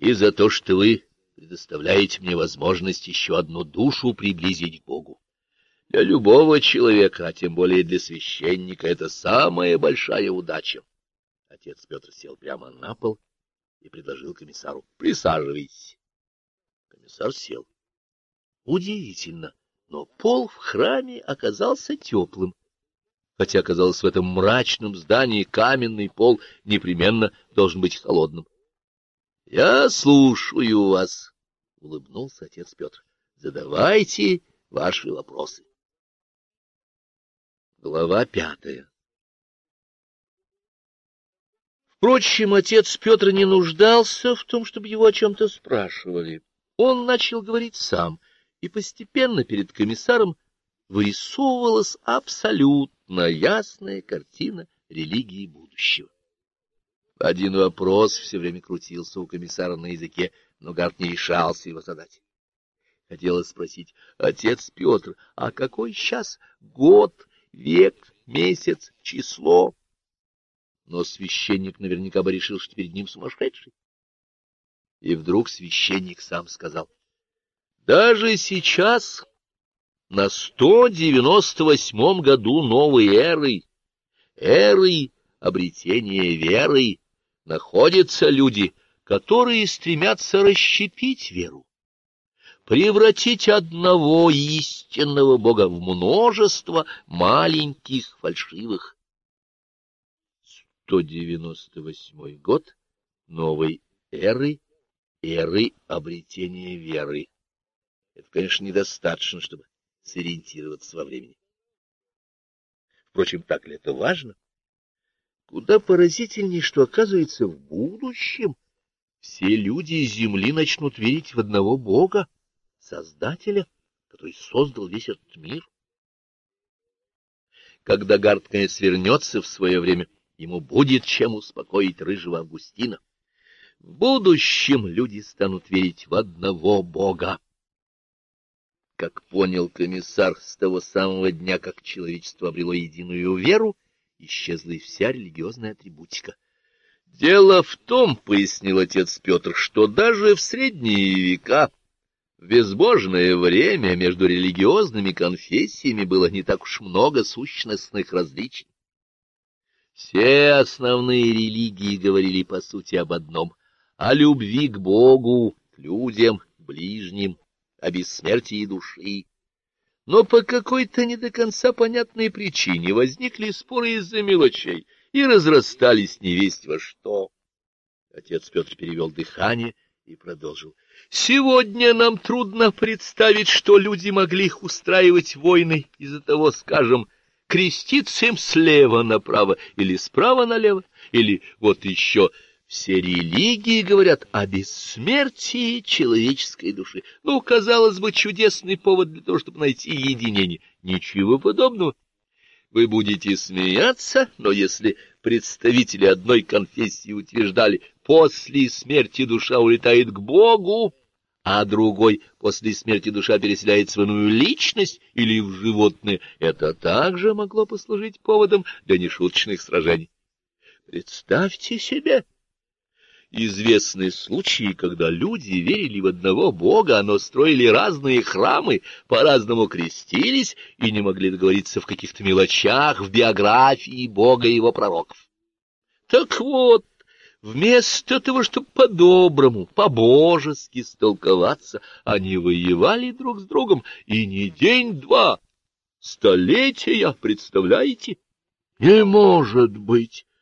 и за то, что вы предоставляете мне возможность еще одну душу приблизить к Богу. Для любого человека, а тем более для священника, это самая большая удача. Отец Петр сел прямо на пол и предложил комиссару. — Присаживайтесь. Комиссар сел. Удивительно, но пол в храме оказался теплым. Хотя, казалось, в этом мрачном здании каменный пол непременно должен быть холодным. — Я слушаю вас, — улыбнулся отец Петр. — Задавайте ваши вопросы. Глава пятая Впрочем, отец Петр не нуждался в том, чтобы его о чем-то спрашивали. Он начал говорить сам, и постепенно перед комиссаром вырисовывалась абсолютно ясная картина религии будущего. Один вопрос все время крутился у комиссара на языке, но Гарт не решался его задать. Хотелось спросить, отец Петр, а какой сейчас год, век, месяц, число? но священник наверняка бы решил, что перед ним сумасшедший. И вдруг священник сам сказал, «Даже сейчас, на сто девяносто восьмом году новой эры, эры обретения веры, находятся люди, которые стремятся расщепить веру, превратить одного истинного Бога в множество маленьких фальшивых 198 год новой эры, эры обретения веры. Это, конечно, недостаточно, чтобы сориентироваться во времени. Впрочем, так ли это важно? Куда поразительнее, что, оказывается, в будущем все люди Земли начнут верить в одного Бога, Создателя, который создал весь этот мир. Когда Гард, наконец, вернется в свое время, ему будет чем успокоить рыжего Августина. В будущем люди станут верить в одного Бога. Как понял комиссар, с того самого дня, как человечество обрело единую веру, исчезла и вся религиозная атрибутика. Дело в том, — пояснил отец Петр, — что даже в средние века, в безбожное время, между религиозными конфессиями было не так уж много сущностных различий. Все основные религии говорили по сути об одном — о любви к Богу, к людям, ближним, о бессмертии души. Но по какой-то не до конца понятной причине возникли споры из-за мелочей и разрастались невесть во что. Отец Петр перевел дыхание и продолжил. Сегодня нам трудно представить, что люди могли их устраивать войны из-за того, скажем, креститься им слева направо или справа налево, или вот еще все религии говорят о бессмертии человеческой души. Ну, казалось бы, чудесный повод для того, чтобы найти единение. Ничего подобного. Вы будете смеяться, но если представители одной конфессии утверждали, после смерти душа улетает к Богу, а другой после смерти душа переселяется в иную личность или в животное, это также могло послужить поводом для нешуточных сражений. Представьте себе! Известны случаи, когда люди верили в одного Бога, но строили разные храмы, по-разному крестились и не могли договориться в каких-то мелочах в биографии Бога и его пророков. Так вот, Вместо того, чтобы по-доброму, по-божески столковаться, они воевали друг с другом, и не день-два, столетия, представляете? — Не может быть!